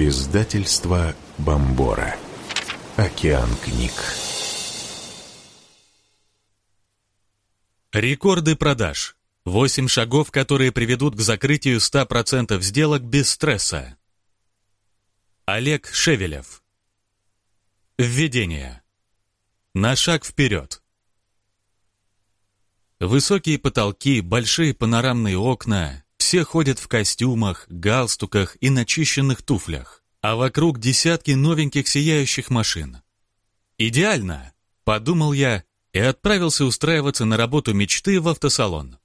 Издательство Бомбора. Океан книг. Рекорды продаж. Восемь шагов, которые приведут к закрытию 100% сделок без стресса. Олег Шевелев. Введение. На шаг вперед. Высокие потолки, большие панорамные окна, все ходят в костюмах, галстуках и начищенных туфлях, а вокруг десятки новеньких сияющих машин. «Идеально!» – подумал я и отправился устраиваться на работу мечты в автосалон.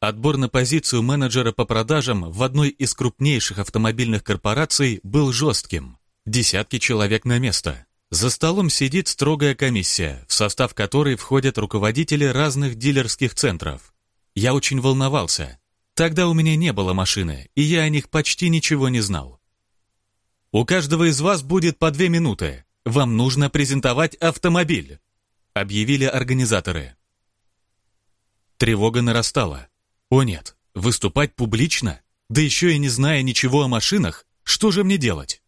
Отбор на позицию менеджера по продажам в одной из крупнейших автомобильных корпораций был жестким. Десятки человек на место. За столом сидит строгая комиссия, в состав которой входят руководители разных дилерских центров. Я очень волновался. Тогда у меня не было машины, и я о них почти ничего не знал. «У каждого из вас будет по две минуты. Вам нужно презентовать автомобиль», объявили организаторы. Тревога нарастала. «О нет, выступать публично? Да еще и не зная ничего о машинах, что же мне делать?»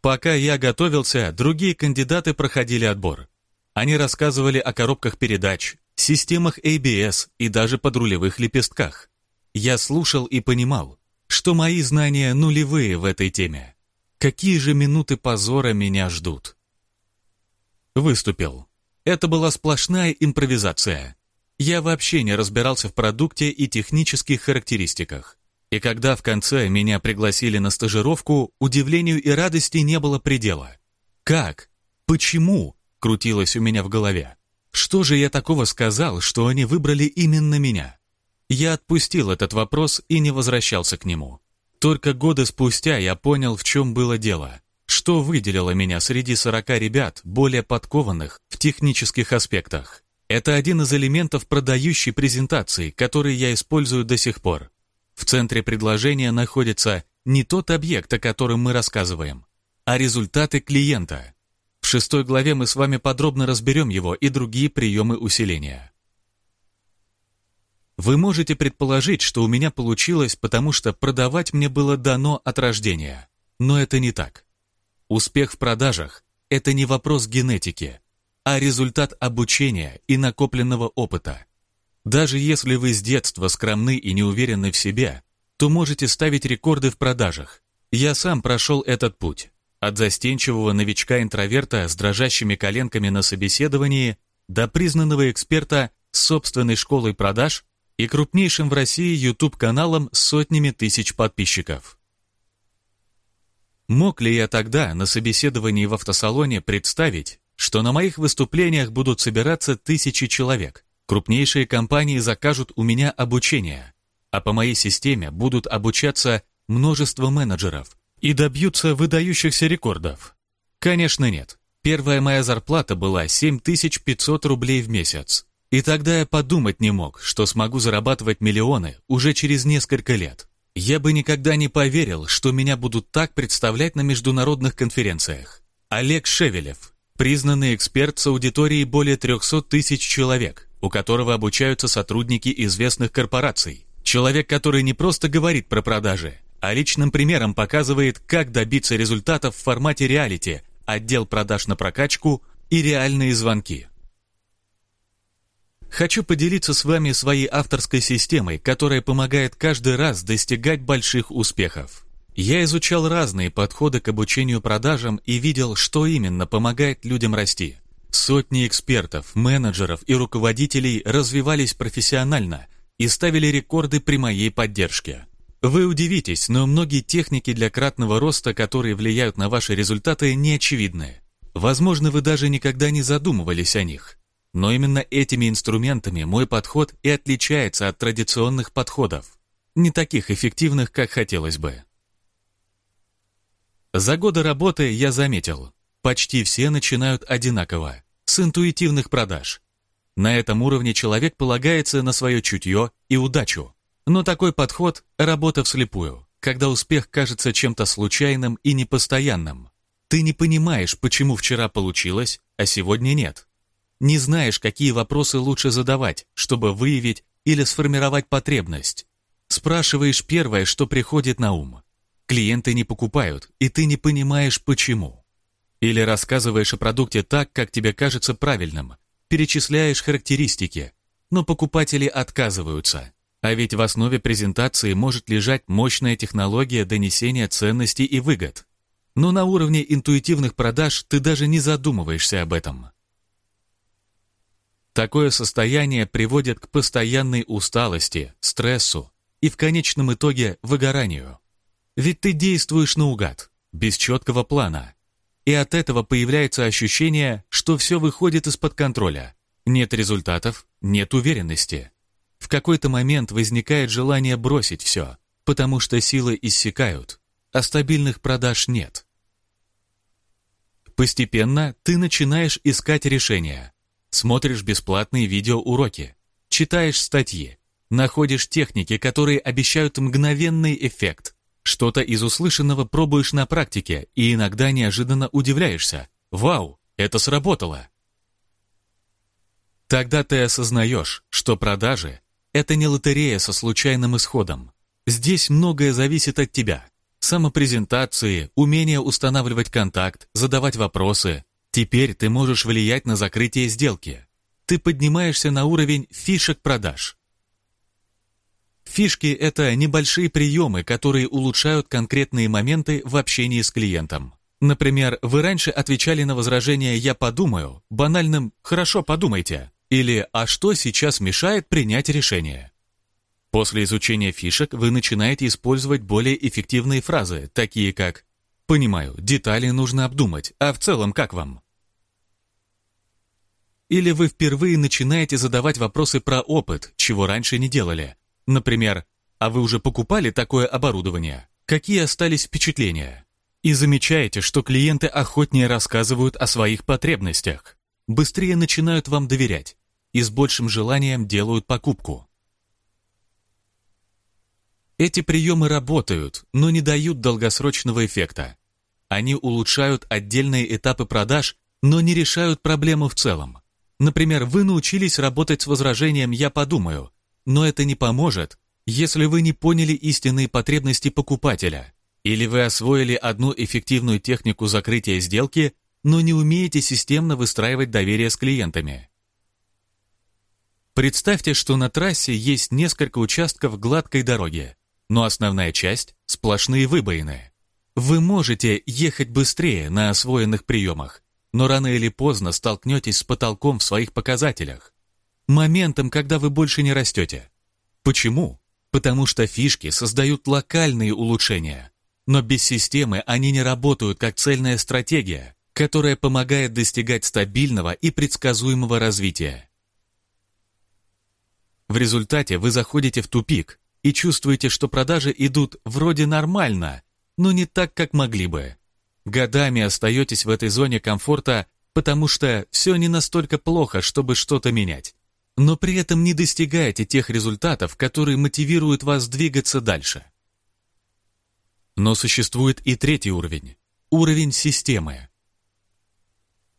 Пока я готовился, другие кандидаты проходили отбор. Они рассказывали о коробках передач, системах ABS и даже подрулевых лепестках. Я слушал и понимал, что мои знания нулевые в этой теме. Какие же минуты позора меня ждут? Выступил. Это была сплошная импровизация. Я вообще не разбирался в продукте и технических характеристиках. И когда в конце меня пригласили на стажировку, удивлению и радости не было предела. Как? Почему? Крутилось у меня в голове. Что же я такого сказал, что они выбрали именно меня? Я отпустил этот вопрос и не возвращался к нему. Только годы спустя я понял, в чем было дело. Что выделило меня среди 40 ребят, более подкованных в технических аспектах. Это один из элементов продающей презентации, который я использую до сих пор. В центре предложения находится не тот объект, о котором мы рассказываем, а результаты клиента. Шестой главе мы с вами подробно разберем его и другие приемы усиления. Вы можете предположить, что у меня получилось, потому что продавать мне было дано от рождения. Но это не так. Успех в продажах – это не вопрос генетики, а результат обучения и накопленного опыта. Даже если вы с детства скромны и не уверены в себе, то можете ставить рекорды в продажах. Я сам прошел этот путь. От застенчивого новичка-интроверта с дрожащими коленками на собеседовании до признанного эксперта с собственной школой продаж и крупнейшим в России YouTube-каналом с сотнями тысяч подписчиков. Мог ли я тогда на собеседовании в автосалоне представить, что на моих выступлениях будут собираться тысячи человек – Крупнейшие компании закажут у меня обучение, а по моей системе будут обучаться множество менеджеров и добьются выдающихся рекордов. Конечно, нет. Первая моя зарплата была 7500 рублей в месяц. И тогда я подумать не мог, что смогу зарабатывать миллионы уже через несколько лет. Я бы никогда не поверил, что меня будут так представлять на международных конференциях. Олег Шевелев, признанный эксперт с аудиторией более 300 тысяч человек, у которого обучаются сотрудники известных корпораций. Человек, который не просто говорит про продажи, а личным примером показывает, как добиться результатов в формате реалити, отдел продаж на прокачку и реальные звонки. Хочу поделиться с вами своей авторской системой, которая помогает каждый раз достигать больших успехов. Я изучал разные подходы к обучению продажам и видел, что именно помогает людям расти – Сотни экспертов, менеджеров и руководителей развивались профессионально и ставили рекорды при моей поддержке. Вы удивитесь, но многие техники для кратного роста, которые влияют на ваши результаты, не очевидны. Возможно, вы даже никогда не задумывались о них. Но именно этими инструментами мой подход и отличается от традиционных подходов, не таких эффективных, как хотелось бы. За годы работы я заметил, Почти все начинают одинаково, с интуитивных продаж. На этом уровне человек полагается на свое чутье и удачу. Но такой подход – работа вслепую, когда успех кажется чем-то случайным и непостоянным. Ты не понимаешь, почему вчера получилось, а сегодня нет. Не знаешь, какие вопросы лучше задавать, чтобы выявить или сформировать потребность. Спрашиваешь первое, что приходит на ум. клиенты не покупают, и ты не понимаешь почему. Или рассказываешь о продукте так, как тебе кажется правильным, перечисляешь характеристики, но покупатели отказываются. А ведь в основе презентации может лежать мощная технология донесения ценностей и выгод. Но на уровне интуитивных продаж ты даже не задумываешься об этом. Такое состояние приводит к постоянной усталости, стрессу и в конечном итоге выгоранию. Ведь ты действуешь наугад, без четкого плана. И от этого появляется ощущение, что все выходит из-под контроля. Нет результатов, нет уверенности. Какой-то момент возникает желание бросить все, потому что силы иссякают, а стабильных продаж нет. Постепенно ты начинаешь искать решения. Смотришь бесплатные видеоуроки, читаешь статьи, находишь техники, которые обещают мгновенный эффект. Что-то из услышанного пробуешь на практике и иногда неожиданно удивляешься. Вау, это сработало! Тогда ты осознаешь, что продажи это не лотерея со случайным исходом. Здесь многое зависит от тебя. Самопрезентации, умение устанавливать контакт, задавать вопросы. Теперь ты можешь влиять на закрытие сделки. Ты поднимаешься на уровень фишек продаж. Фишки – это небольшие приемы, которые улучшают конкретные моменты в общении с клиентом. Например, вы раньше отвечали на возражение «я подумаю» банальным «хорошо, подумайте», или «А что сейчас мешает принять решение?» После изучения фишек вы начинаете использовать более эффективные фразы, такие как «Понимаю, детали нужно обдумать, а в целом как вам?» Или вы впервые начинаете задавать вопросы про опыт, чего раньше не делали. Например, «А вы уже покупали такое оборудование? Какие остались впечатления?» И замечаете, что клиенты охотнее рассказывают о своих потребностях, быстрее начинают вам доверять, и с большим желанием делают покупку. Эти приемы работают, но не дают долгосрочного эффекта. Они улучшают отдельные этапы продаж, но не решают проблему в целом. Например, вы научились работать с возражением «я подумаю», но это не поможет, если вы не поняли истинные потребности покупателя, или вы освоили одну эффективную технику закрытия сделки, но не умеете системно выстраивать доверие с клиентами. Представьте, что на трассе есть несколько участков гладкой дороги, но основная часть – сплошные выбоины. Вы можете ехать быстрее на освоенных приемах, но рано или поздно столкнетесь с потолком в своих показателях. Моментом, когда вы больше не растете. Почему? Потому что фишки создают локальные улучшения. Но без системы они не работают как цельная стратегия, которая помогает достигать стабильного и предсказуемого развития. В результате вы заходите в тупик и чувствуете, что продажи идут вроде нормально, но не так, как могли бы. Годами остаетесь в этой зоне комфорта, потому что все не настолько плохо, чтобы что-то менять. Но при этом не достигаете тех результатов, которые мотивируют вас двигаться дальше. Но существует и третий уровень – уровень системы.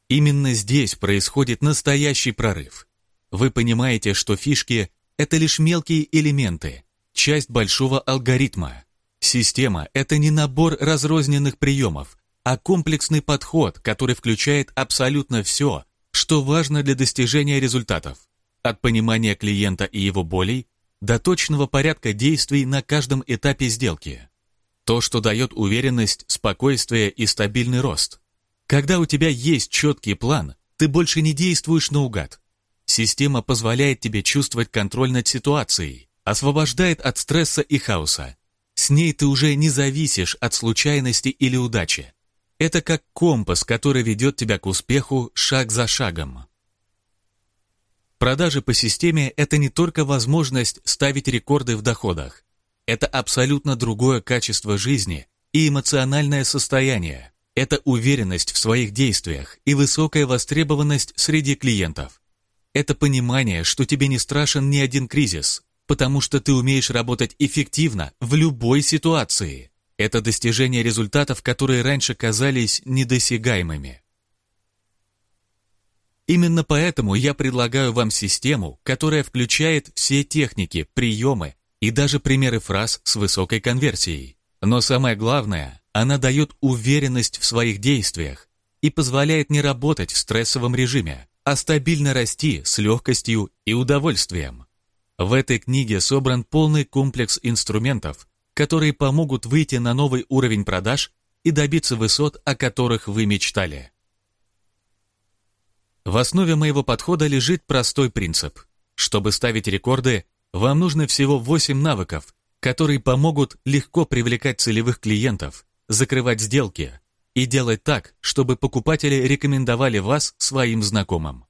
Именно здесь происходит настоящий прорыв. Вы понимаете, что фишки это лишь мелкие элементы, часть большого алгоритма. Система – это не набор разрозненных приемов, а комплексный подход, который включает абсолютно все, что важно для достижения результатов. От понимания клиента и его болей до точного порядка действий на каждом этапе сделки. То, что дает уверенность, спокойствие и стабильный рост. Когда у тебя есть четкий план, ты больше не действуешь наугад. Система позволяет тебе чувствовать контроль над ситуацией, освобождает от стресса и хаоса. С ней ты уже не зависишь от случайности или удачи. Это как компас, который ведет тебя к успеху шаг за шагом. Продажи по системе – это не только возможность ставить рекорды в доходах. Это абсолютно другое качество жизни и эмоциональное состояние. Это уверенность в своих действиях и высокая востребованность среди клиентов. Это понимание, что тебе не страшен ни один кризис, потому что ты умеешь работать эффективно в любой ситуации. Это достижение результатов, которые раньше казались недосягаемыми. Именно поэтому я предлагаю вам систему, которая включает все техники, приемы и даже примеры фраз с высокой конверсией. Но самое главное, она дает уверенность в своих действиях и позволяет не работать в стрессовом режиме, а стабильно расти с легкостью и удовольствием. В этой книге собран полный комплекс инструментов, которые помогут выйти на новый уровень продаж и добиться высот, о которых вы мечтали. В основе моего подхода лежит простой принцип. Чтобы ставить рекорды, вам нужно всего 8 навыков, которые помогут легко привлекать целевых клиентов, закрывать сделки и делать так, чтобы покупатели рекомендовали вас своим знакомым.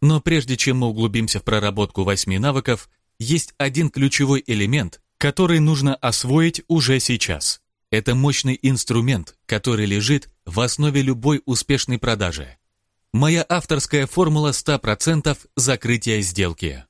Но прежде чем мы углубимся в проработку восьми навыков, есть один ключевой элемент, который нужно освоить уже сейчас. Это мощный инструмент, который лежит в основе любой успешной продажи. Моя авторская формула 100% закрытия сделки.